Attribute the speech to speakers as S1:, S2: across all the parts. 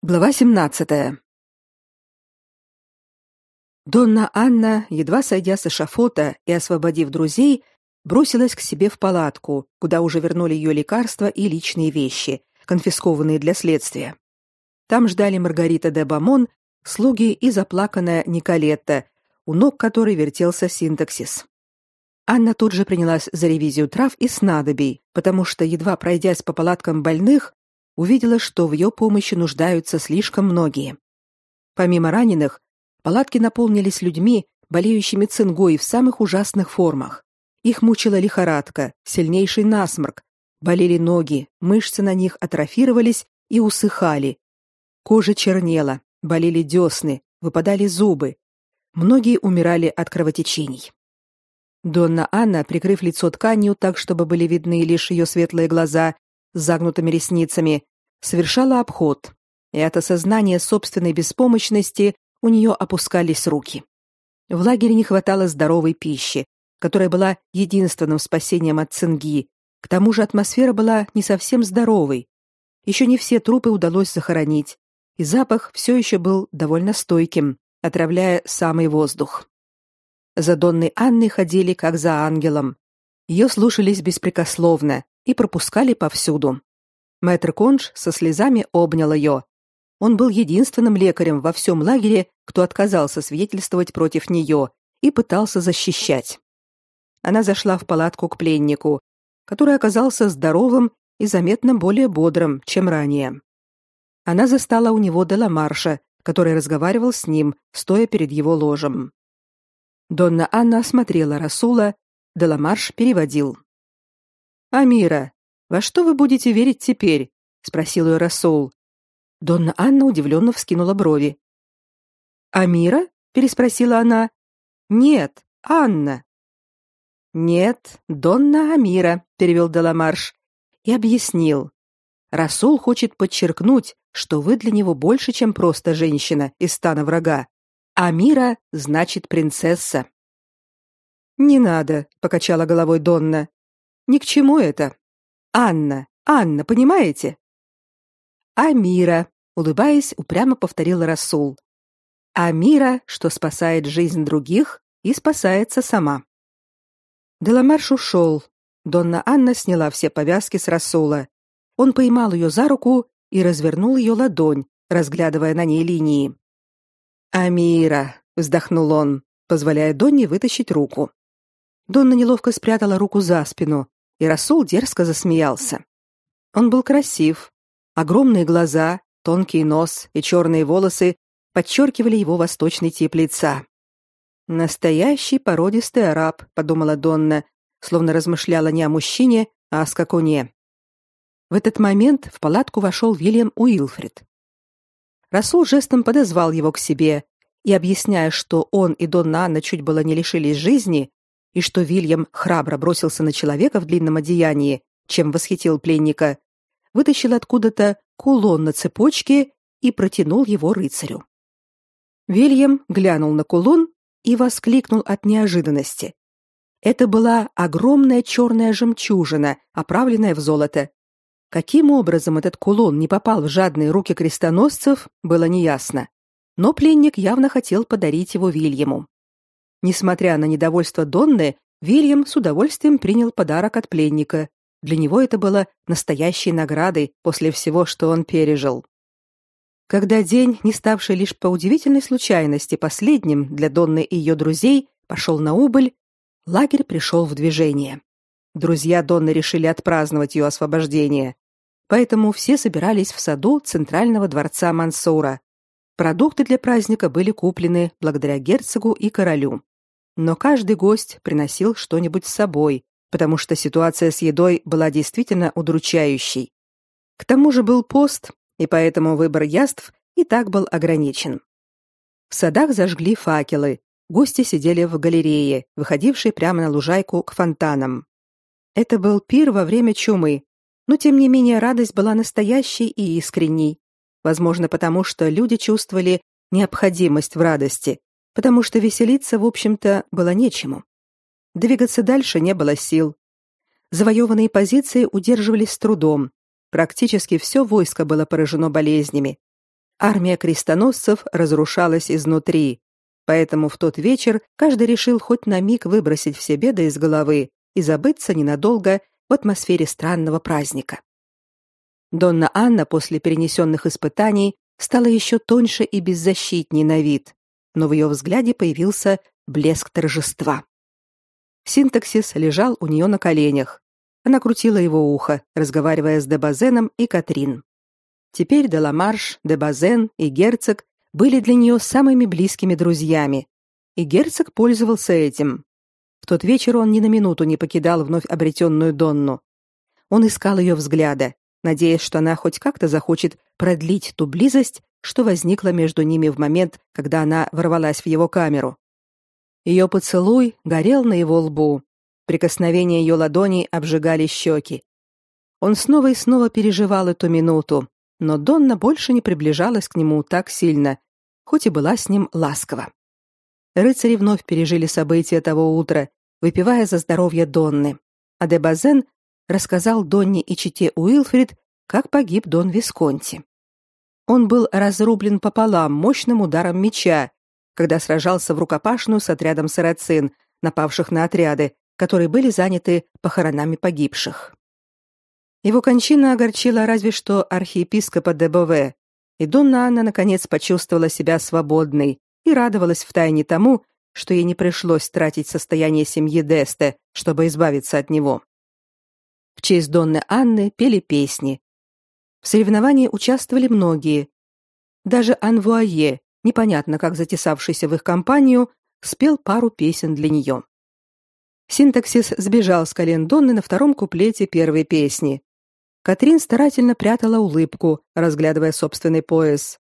S1: Глава 17. Донна Анна, едва сойдя с эшафота и освободив друзей, бросилась к себе в палатку, куда уже вернули ее лекарства и личные вещи, конфискованные для следствия. Там ждали Маргарита де Бамон, слуги и заплаканная Николетта, у ног которой вертелся синтаксис. Анна тут же принялась за ревизию трав и снадобий, потому что, едва пройдясь по палаткам больных, увидела, что в ее помощи нуждаются слишком многие. Помимо раненых, палатки наполнились людьми, болеющими цингой в самых ужасных формах. Их мучила лихорадка, сильнейший насморк, болели ноги, мышцы на них атрофировались и усыхали. Кожа чернела, болели десны, выпадали зубы. Многие умирали от кровотечений. Донна Анна, прикрыв лицо тканью так, чтобы были видны лишь ее светлые глаза, с загнутыми ресницами, совершала обход, и от осознания собственной беспомощности у нее опускались руки. В лагере не хватало здоровой пищи, которая была единственным спасением от цинги. К тому же атмосфера была не совсем здоровой. Еще не все трупы удалось захоронить, и запах все еще был довольно стойким, отравляя самый воздух. За Донной Анной ходили как за ангелом. Ее слушались беспрекословно, и пропускали повсюду. Мэтр Конж со слезами обнял ее. Он был единственным лекарем во всем лагере, кто отказался свидетельствовать против нее и пытался защищать. Она зашла в палатку к пленнику, который оказался здоровым и заметно более бодрым, чем ранее. Она застала у него Деламарша, который разговаривал с ним, стоя перед его ложем. Донна Анна осмотрела Расула, Деламарш переводил. Амира, во что вы будете верить теперь? спросил ее Расул. Донна Анна удивленно вскинула брови. Амира? переспросила она. Нет, Анна. Нет, Донна Амира, перевел Деламарш и объяснил. Расул хочет подчеркнуть, что вы для него больше, чем просто женщина из стана врага. Амира значит принцесса. Не надо, покачала головой Донна. Ни к чему это. Анна, Анна, понимаете? Амира, улыбаясь, упрямо повторил Расул. Амира, что спасает жизнь других и спасается сама. Деламарш ушел. Донна Анна сняла все повязки с Расула. Он поймал ее за руку и развернул ее ладонь, разглядывая на ней линии. Амира, вздохнул он, позволяя Донне вытащить руку. Донна неловко спрятала руку за спину, и Расул дерзко засмеялся. Он был красив. Огромные глаза, тонкий нос и черные волосы подчеркивали его восточный тип лица. Настоящий породистый араб, подумала Донна, словно размышляла не о мужчине, а о скакуне. В этот момент в палатку вошел Вильям Уилфрид. Расул жестом подозвал его к себе и, объясняя, что он и Донна Анна чуть было не лишились жизни, и что Вильям храбро бросился на человека в длинном одеянии, чем восхитил пленника, вытащил откуда-то кулон на цепочке и протянул его рыцарю. Вильям глянул на кулон и воскликнул от неожиданности. Это была огромная черная жемчужина, оправленная в золото. Каким образом этот кулон не попал в жадные руки крестоносцев, было неясно. Но пленник явно хотел подарить его Вильяму. Несмотря на недовольство Донны, Вильям с удовольствием принял подарок от пленника. Для него это было настоящей наградой после всего, что он пережил. Когда день, не ставший лишь по удивительной случайности последним для Донны и ее друзей, пошел на убыль, лагерь пришел в движение. Друзья Донны решили отпраздновать ее освобождение, поэтому все собирались в саду центрального дворца Мансура. Продукты для праздника были куплены благодаря герцогу и королю но каждый гость приносил что-нибудь с собой, потому что ситуация с едой была действительно удручающей. К тому же был пост, и поэтому выбор яств и так был ограничен. В садах зажгли факелы. Гости сидели в галерее, выходившей прямо на лужайку к фонтанам. Это был пир во время чумы, но тем не менее радость была настоящей и искренней. Возможно, потому что люди чувствовали необходимость в радости, потому что веселиться, в общем-то, было нечему. Двигаться дальше не было сил. Завоеванные позиции удерживались с трудом. Практически все войско было поражено болезнями. Армия крестоносцев разрушалась изнутри, поэтому в тот вечер каждый решил хоть на миг выбросить все беды из головы и забыться ненадолго в атмосфере странного праздника. Донна Анна после перенесенных испытаний стала еще тоньше и беззащитней на вид, но в ее взгляде появился блеск торжества. Синтаксис лежал у нее на коленях. Она крутила его ухо, разговаривая с Дебазеном и Катрин. Теперь Деламарш, Дебазен и герцог были для нее самыми близкими друзьями, и герцог пользовался этим. В тот вечер он ни на минуту не покидал вновь обретенную Донну. Он искал ее взгляда, надеясь, что она хоть как-то захочет продлить ту близость, что возникла между ними в момент, когда она ворвалась в его камеру. Ее поцелуй горел на его лбу. Прикосновения ее ладоней обжигали щеки. Он снова и снова переживал эту минуту, но Донна больше не приближалась к нему так сильно, хоть и была с ним ласкова. Рыцари вновь пережили события того утра, выпивая за здоровье Донны. А де Базен рассказал Донне и чите Уилфрид, как погиб Дон Висконти. Он был разрублен пополам мощным ударом меча, когда сражался в рукопашную с отрядом сарацин, напавших на отряды, которые были заняты похоронами погибших. Его кончина огорчила разве что архиепископа де Бове, и Донна Анна наконец почувствовала себя свободной и радовалась втайне тому, что ей не пришлось тратить состояние семьи Десте, чтобы избавиться от него. В честь Донны Анны пели песни, в соревновании участвовали многие. Даже Анвуае, непонятно как затесавшийся в их компанию, спел пару песен для нее. Синтаксис сбежал с колен Донны на втором куплете первой песни. Катрин старательно прятала улыбку, разглядывая собственный пояс.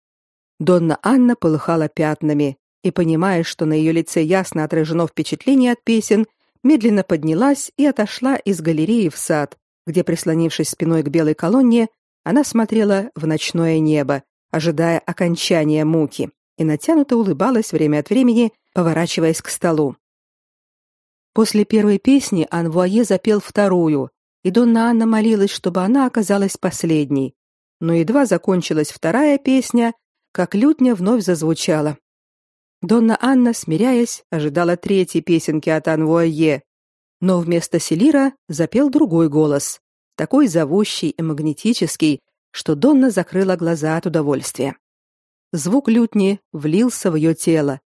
S1: Донна Анна полыхала пятнами и, понимая, что на ее лице ясно отражено впечатление от песен, медленно поднялась и отошла из галереи в сад, где, прислонившись спиной к белой колонне, она смотрела в ночное небо, ожидая окончания муки, и натянуто улыбалась время от времени, поворачиваясь к столу. После первой песни Анвуае запел вторую, и Донна Анна молилась, чтобы она оказалась последней. Но едва закончилась вторая песня, как лютня вновь зазвучала. Донна Анна, смиряясь, ожидала третьей песенки от Анвуае, но вместо Селира запел другой голос, такой зовущий и магнетический, что Донна закрыла глаза от удовольствия. Звук лютни влился в ее тело.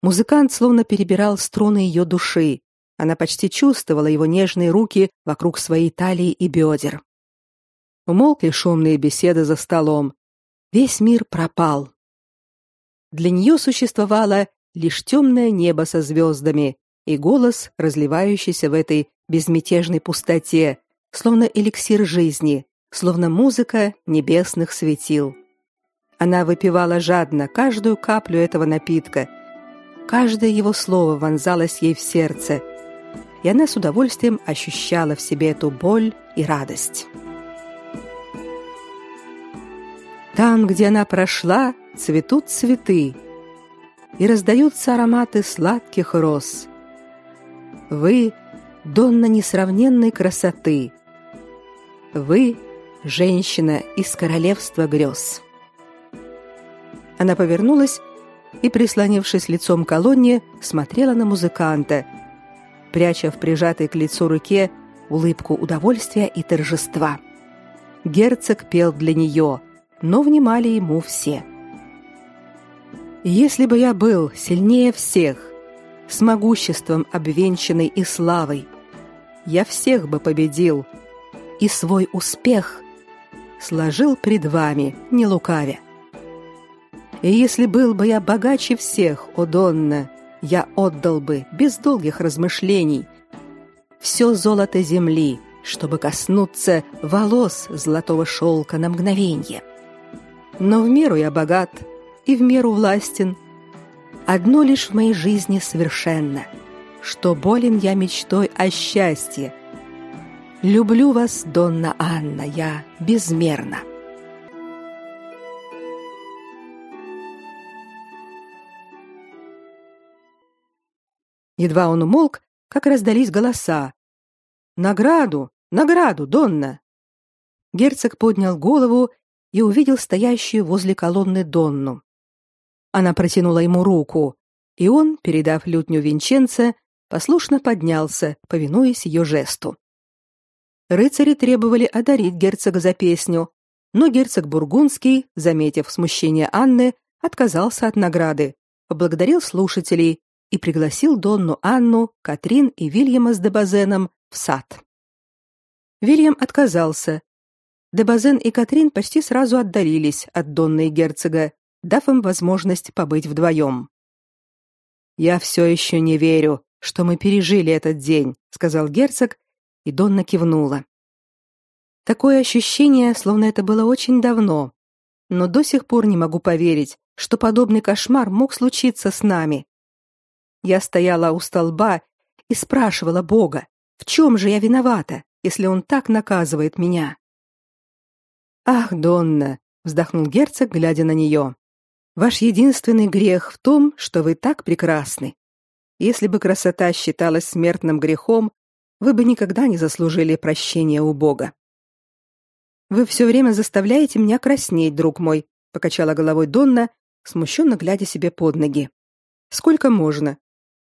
S1: Музыкант словно перебирал струны ее души. Она почти чувствовала его нежные руки вокруг своей талии и бедер. Умолкли шумные беседы за столом. Весь мир пропал. Для нее существовало лишь темное небо со звездами и голос, разливающийся в этой безмятежной пустоте, словно эликсир жизни, словно музыка небесных светил. Она выпивала жадно каждую каплю этого напитка. Каждое его слово вонзалось ей в сердце, и она с удовольствием ощущала в себе эту боль и радость. Там, где она прошла, цветут цветы, и раздаются ароматы сладких роз. Вы — Донна несравненной красоты, вы женщина из королевства грез. Она повернулась и, прислонившись лицом к колонне, смотрела на музыканта, пряча в прижатой к лицу руке улыбку удовольствия и торжества. Герцог пел для нее, но внимали ему все. Если бы я был сильнее всех, с могуществом обвенчанный и славой, я всех бы победил, и свой успех сложил пред вами, не лукавя. И если был бы я богаче всех, о Донна, я отдал бы без долгих размышлений все золото земли, чтобы коснуться волос золотого шелка на мгновенье. Но в меру я богат и в меру властен. Одно лишь в моей жизни совершенно, что болен я мечтой о счастье, Люблю вас, Донна Анна, я безмерно. Едва он умолк, как раздались голоса. Награду, награду, Донна. Герцог поднял голову и увидел стоящую возле колонны Донну. Она протянула ему руку, и он, передав лютню Винченце, послушно поднялся, повинуясь ее жесту. Рыцари требовали одарить герцога за песню, но герцог Бургундский, заметив смущение Анны, отказался от награды, поблагодарил слушателей и пригласил Донну Анну, Катрин и Вильяма с Дебазеном в сад. Вильям отказался. Дебазен и Катрин почти сразу отдалились от Донны и герцога, дав им возможность побыть вдвоем. «Я все еще не верю, что мы пережили этот день», — сказал герцог, и Донна кивнула. Такое ощущение, словно это было очень давно, но до сих пор не могу поверить, что подобный кошмар мог случиться с нами. Я стояла у столба и спрашивала Бога, в чем же я виновата, если он так наказывает меня. Ах, Донна, вздохнул герцог, глядя на нее. Ваш единственный грех в том, что вы так прекрасны. Если бы красота считалась смертным грехом, вы бы никогда не заслужили прощения у Бога. Вы все время заставляете меня краснеть, друг мой, покачала головой Донна, смущенно глядя себе под ноги. Сколько можно?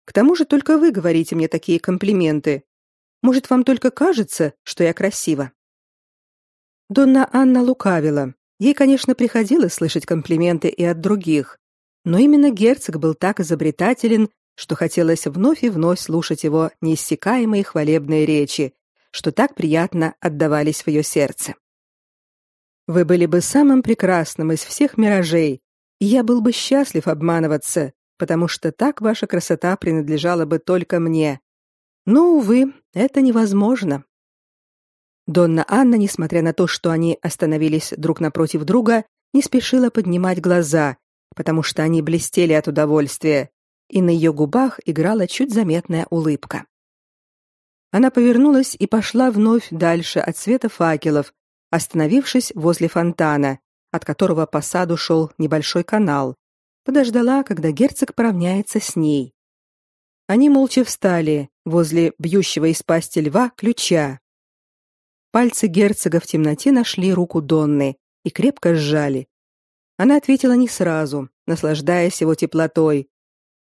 S1: К тому же только вы говорите мне такие комплименты. Может, вам только кажется, что я красива? Донна Анна лукавила. Ей, конечно, приходилось слышать комплименты и от других, но именно герцог был так изобретателен, что хотелось вновь и вновь слушать его неиссякаемые хвалебные речи, что так приятно отдавались в ее сердце. Вы были бы самым прекрасным из всех миражей, и я был бы счастлив обманываться, потому что так ваша красота принадлежала бы только мне. Но увы, это невозможно. Донна Анна, несмотря на то, что они остановились друг напротив друга, не спешила поднимать глаза, потому что они блестели от удовольствия, и на ее губах играла чуть заметная улыбка. Она повернулась и пошла вновь дальше от света факелов, остановившись возле фонтана, от которого по саду шел небольшой канал. Подождала, когда герцог поравняется с ней. Они молча встали возле бьющего из пасти льва ключа, Пальцы герцога в темноте нашли руку Донны и крепко сжали. Она ответила не сразу, наслаждаясь его теплотой.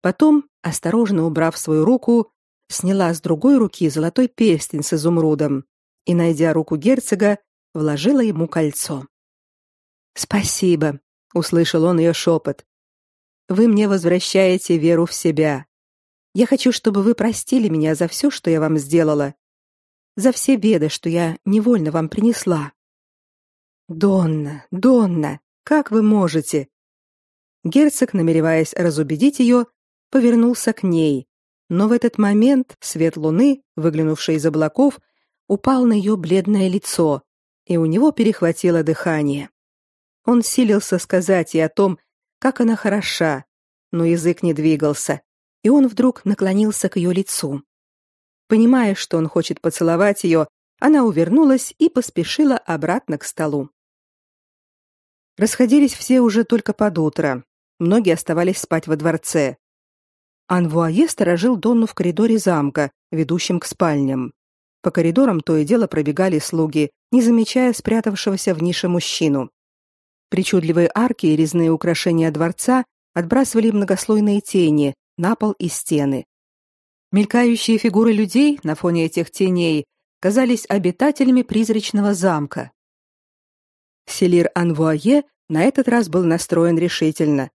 S1: Потом, осторожно убрав свою руку, сняла с другой руки золотой перстень с изумрудом и, найдя руку герцога, вложила ему кольцо. «Спасибо», — услышал он ее шепот. «Вы мне возвращаете веру в себя. Я хочу, чтобы вы простили меня за все, что я вам сделала, за все беды, что я невольно вам принесла. Донна, Донна, как вы можете? Герцог, намереваясь разубедить ее, повернулся к ней, но в этот момент свет луны, выглянувший из облаков, упал на ее бледное лицо, и у него перехватило дыхание. Он силился сказать ей о том, как она хороша, но язык не двигался, и он вдруг наклонился к ее лицу. Понимая, что он хочет поцеловать ее, она увернулась и поспешила обратно к столу. Расходились все уже только под утро. Многие оставались спать во дворце. Анвуае сторожил Донну в коридоре замка, ведущем к спальням. По коридорам то и дело пробегали слуги, не замечая спрятавшегося в нише мужчину. Причудливые арки и резные украшения дворца отбрасывали многослойные тени на пол и стены. Мелькающие фигуры людей на фоне этих теней казались обитателями призрачного замка. Селир Анвуае на этот раз был настроен решительно.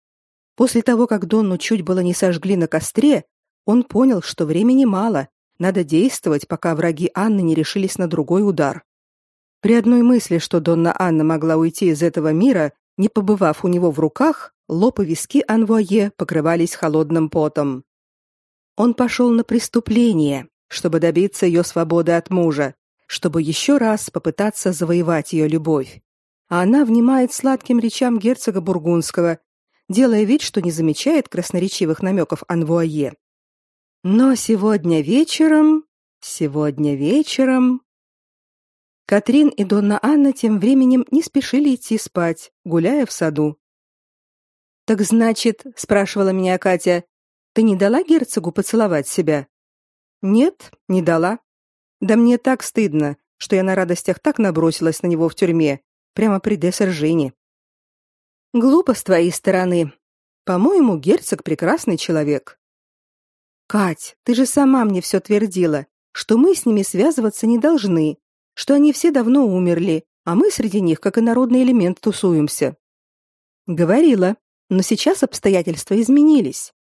S1: После того, как Донну чуть было не сожгли на костре, он понял, что времени мало, надо действовать, пока враги Анны не решились на другой удар. При одной мысли, что Донна Анна могла уйти из этого мира, не побывав у него в руках, лоб и виски Анвуае покрывались холодным потом. Он пошел на преступление, чтобы добиться ее свободы от мужа, чтобы еще раз попытаться завоевать ее любовь. А она внимает сладким речам герцога бургундского, делая вид, что не замечает красноречивых намеков Анвуае. Но сегодня вечером, сегодня вечером Катрин и Донна Анна тем временем не спешили идти спать, гуляя в саду. Так значит, спрашивала меня Катя, ты не дала герцогу поцеловать себя? Нет, не дала. Да мне так стыдно, что я на радостях так набросилась на него в тюрьме, прямо при Дессержине. Глупо с твоей стороны. По-моему, герцог прекрасный человек. Кать, ты же сама мне все твердила, что мы с ними связываться не должны, что они все давно умерли, а мы среди них, как и народный элемент, тусуемся. Говорила, но сейчас обстоятельства изменились.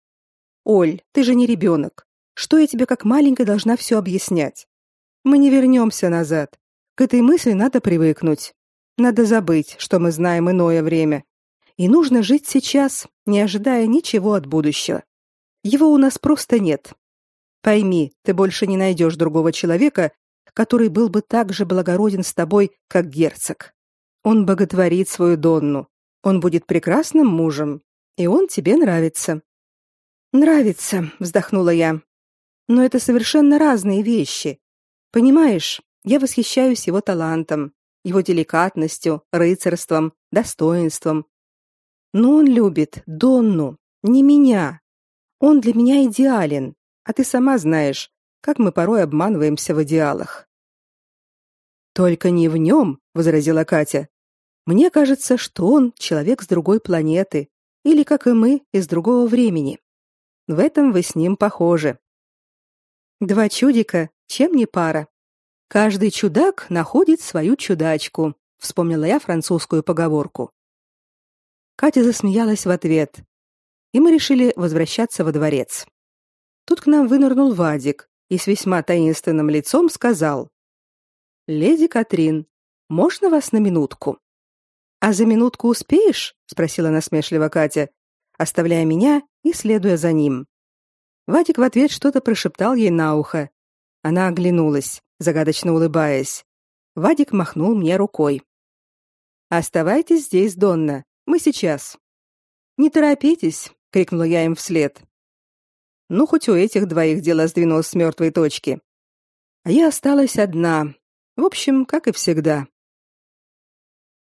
S1: Оль, ты же не ребенок. Что я тебе как маленькая должна все объяснять? Мы не вернемся назад. К этой мысли надо привыкнуть. Надо забыть, что мы знаем иное время. И нужно жить сейчас, не ожидая ничего от будущего. Его у нас просто нет. Пойми, ты больше не найдешь другого человека, который был бы так же благороден с тобой, как герцог. Он боготворит свою Донну. Он будет прекрасным мужем, и он тебе нравится. Нравится, вздохнула я. Но это совершенно разные вещи. Понимаешь, я восхищаюсь его талантом, его деликатностью, рыцарством, достоинством. Но он любит Донну, не меня. Он для меня идеален, а ты сама знаешь, как мы порой обманываемся в идеалах. Только не в нем, возразила Катя. Мне кажется, что он человек с другой планеты, или как и мы, из другого времени. В этом вы с ним похожи. Два чудика, чем не пара. Каждый чудак находит свою чудачку, вспомнила я французскую поговорку. Катя засмеялась в ответ, и мы решили возвращаться во дворец. Тут к нам вынырнул Вадик и с весьма таинственным лицом сказал: "Леди Катрин, можно вас на минутку?" А за минутку успеешь? спросила насмешливо Катя, оставляя меня и следуя за ним. Вадик в ответ что-то прошептал ей на ухо. Она оглянулась, загадочно улыбаясь. Вадик махнул мне рукой. Оставайтесь здесь, Донна. Мы сейчас. Не торопитесь, крикнула я им вслед. Ну хоть у этих двоих дело сдвинулось с мертвой точки. А я осталась одна. В общем, как и всегда.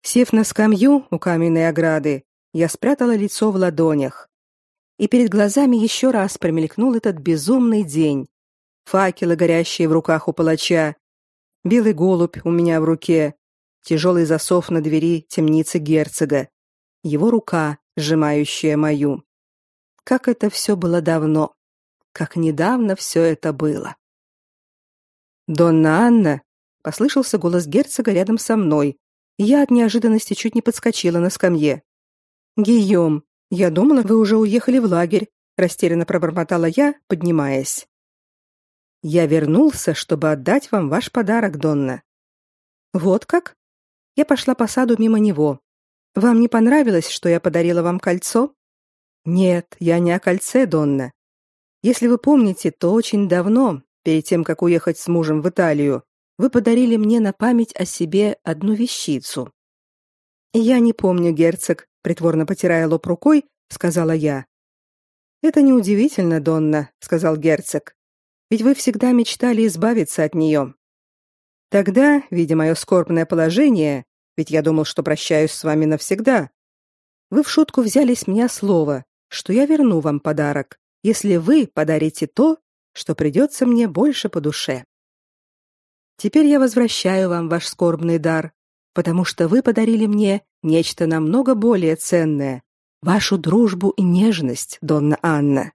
S1: Сев на скамью у каменной ограды, я спрятала лицо в ладонях. И перед глазами еще раз промелькнул этот безумный день. Факелы, горящие в руках у палача, белый голубь у меня в руке, тяжелый засов на двери темницы герцога, его рука, сжимающая мою. Как это все было давно, как недавно все это было. «Донна Анна!» — послышался голос герцога рядом со мной, я от неожиданности чуть не подскочила на скамье. Гийом, я думала, вы уже уехали в лагерь, растерянно пробормотала я, поднимаясь. Я вернулся, чтобы отдать вам ваш подарок, Донна. Вот как? Я пошла по саду мимо него. Вам не понравилось, что я подарила вам кольцо? Нет, я не о кольце, Донна. Если вы помните, то очень давно, перед тем как уехать с мужем в Италию, вы подарили мне на память о себе одну вещицу. Я не помню, герцог, притворно потирая лоб рукой, сказала я. Это неудивительно, Донна, сказал герцог. Ведь вы всегда мечтали избавиться от нее. Тогда, видя мое скорбное положение, ведь я думал, что прощаюсь с вами навсегда, вы в шутку взяли с меня слово, что я верну вам подарок, если вы подарите то, что придется мне больше по душе. Теперь я возвращаю вам ваш скорбный дар, потому что вы подарили мне нечто намного более ценное вашу дружбу и нежность, Донна Анна.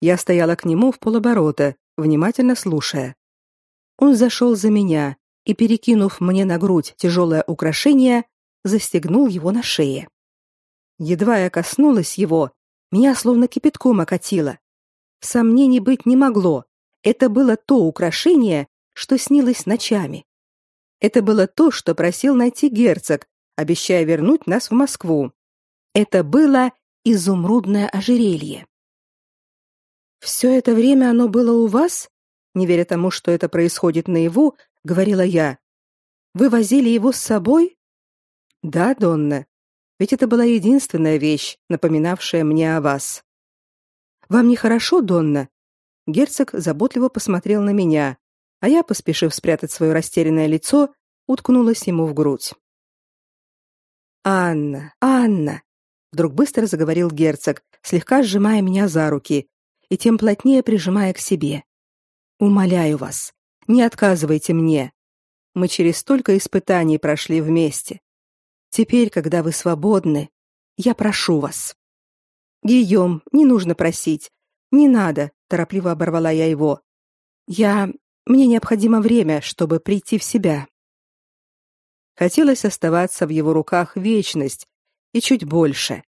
S1: Я стояла к нему в полоборота, внимательно слушая. Он зашел за меня и, перекинув мне на грудь тяжелое украшение, застегнул его на шее. Едва я коснулась его, меня словно кипятком окатило. Сомнений быть не могло. Это было то украшение, что снилось ночами. Это было то, что просил найти герцог, обещая вернуть нас в Москву. Это было изумрудное ожерелье. Все это время оно было у вас? Не веря тому, что это происходит наяву, говорила я. Вы возили его с собой? Да, Донна. Ведь это была единственная вещь, напоминавшая мне о вас. Вам нехорошо, Донна? Герцог заботливо посмотрел на меня, а я, поспешив спрятать свое растерянное лицо, уткнулась ему в грудь. Анна, Анна, вдруг быстро заговорил герцог, слегка сжимая меня за руки и тем плотнее прижимая к себе. Умоляю вас, не отказывайте мне. Мы через столько испытаний прошли вместе. Теперь, когда вы свободны, я прошу вас. Гийом, не нужно просить. Не надо, торопливо оборвала я его. Я мне необходимо время, чтобы прийти в себя. Хотелось оставаться в его руках вечность и чуть больше.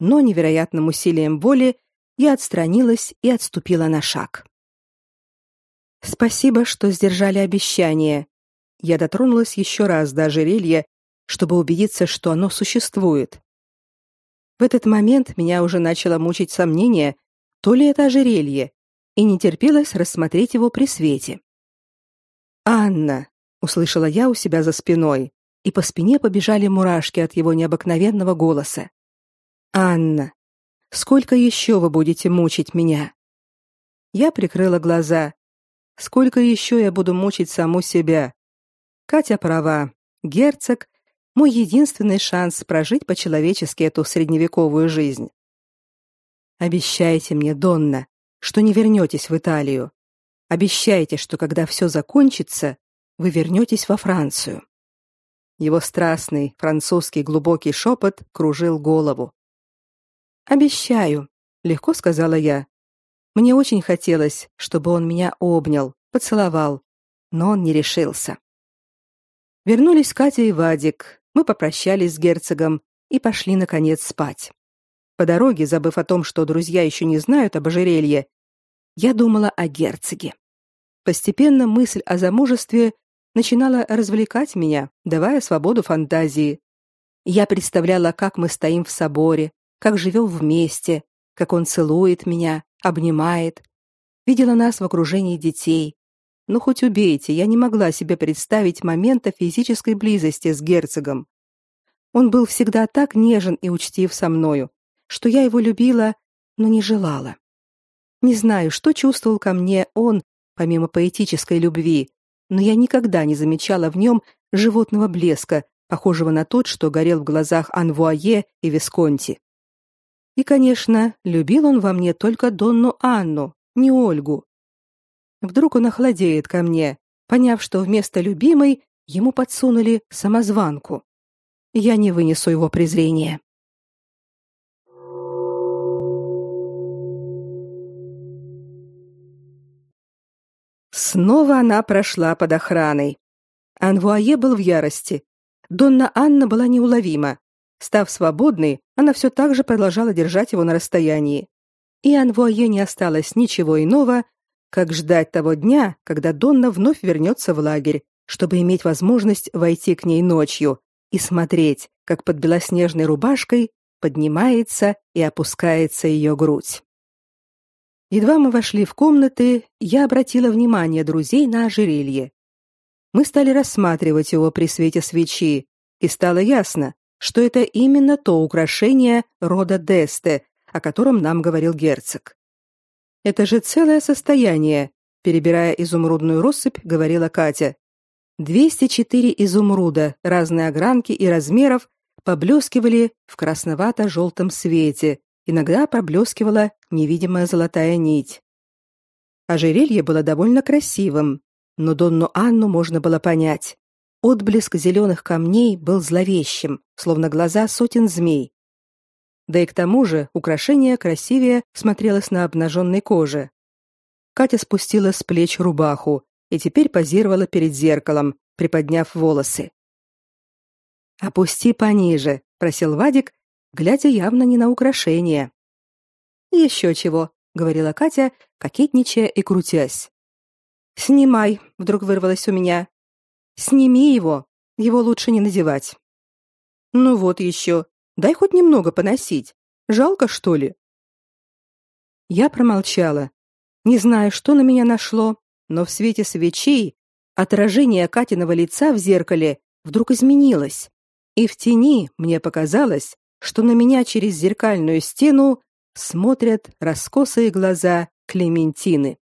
S1: Но невероятным усилием воли я отстранилась и отступила на шаг. Спасибо, что сдержали обещание. Я дотронулась еще раз до ожерелья, чтобы убедиться, что оно существует. В этот момент меня уже начало мучить сомнение, то ли это ожерелье, и не терпелось рассмотреть его при свете. Анна, услышала я у себя за спиной, и по спине побежали мурашки от его необыкновенного голоса. Анна, сколько еще вы будете мучить меня? Я прикрыла глаза. Сколько еще я буду мучить саму себя? Катя права. Герцог мой единственный шанс прожить по-человечески эту средневековую жизнь. Обещайте мне, Донна, что не вернетесь в Италию. Обещайте, что когда все закончится, вы вернетесь во Францию. Его страстный французский глубокий шепот кружил голову. Обещаю, легко сказала я. Мне очень хотелось, чтобы он меня обнял, поцеловал, но он не решился. Вернулись Катя и Вадик, мы попрощались с герцогом и пошли наконец спать. По дороге, забыв о том, что друзья еще не знают об ожерелье, я думала о герцоге. Постепенно мысль о замужестве начинала развлекать меня, давая свободу фантазии. Я представляла, как мы стоим в соборе, как живем вместе, как он целует меня, обнимает. Видела нас в окружении детей, ну хоть убейте, я не могла себе представить момента физической близости с герцогом. Он был всегда так нежен и учтив со мною, что я его любила, но не желала. Не знаю, что чувствовал ко мне он, помимо поэтической любви, но я никогда не замечала в нем животного блеска, похожего на тот, что горел в глазах Анвуае и Висконти. И, конечно, любил он во мне только Донну Анну, не Ольгу, Вдруг он охладеет ко мне, поняв, что вместо любимой ему подсунули самозванку. Я не вынесу его презрения. Снова она прошла под охраной. Анвуае был в ярости. Донна Анна была неуловима. Став свободной, она все так же продолжала держать его на расстоянии. И Анвуае не осталось ничего иного, как ждать того дня, когда Донна вновь вернется в лагерь, чтобы иметь возможность войти к ней ночью и смотреть, как под белоснежной рубашкой поднимается и опускается ее грудь. Едва мы вошли в комнаты, я обратила внимание друзей на ожерелье. Мы стали рассматривать его при свете свечи, и стало ясно, что это именно то украшение рода Десте, о котором нам говорил герцог. Это же целое состояние, перебирая изумрудную россыпь, говорила Катя. 204 изумруда разной огранки и размеров поблескивали в красновато-желтом свете. Иногда проблескивала невидимая золотая нить. Ожерелье было довольно красивым, но Донну Анну можно было понять. Отблеск зеленых камней был зловещим, словно глаза сотен змей. Да и к тому же украшение красивее смотрелось на обнаженной коже. Катя спустила с плеч рубаху и теперь позировала перед зеркалом, приподняв волосы. «Опусти пониже», — просил Вадик, глядя явно не на украшение. «Еще чего», — говорила Катя, кокетничая и крутясь. «Снимай», — вдруг вырвалось у меня. «Сними его, его лучше не надевать». «Ну вот еще», Дай хоть немного поносить. Жалко, что ли? Я промолчала. Не знаю, что на меня нашло, но в свете свечей отражение Катиного лица в зеркале вдруг изменилось. И в тени мне показалось, что на меня через зеркальную стену смотрят раскосые глаза Клементины.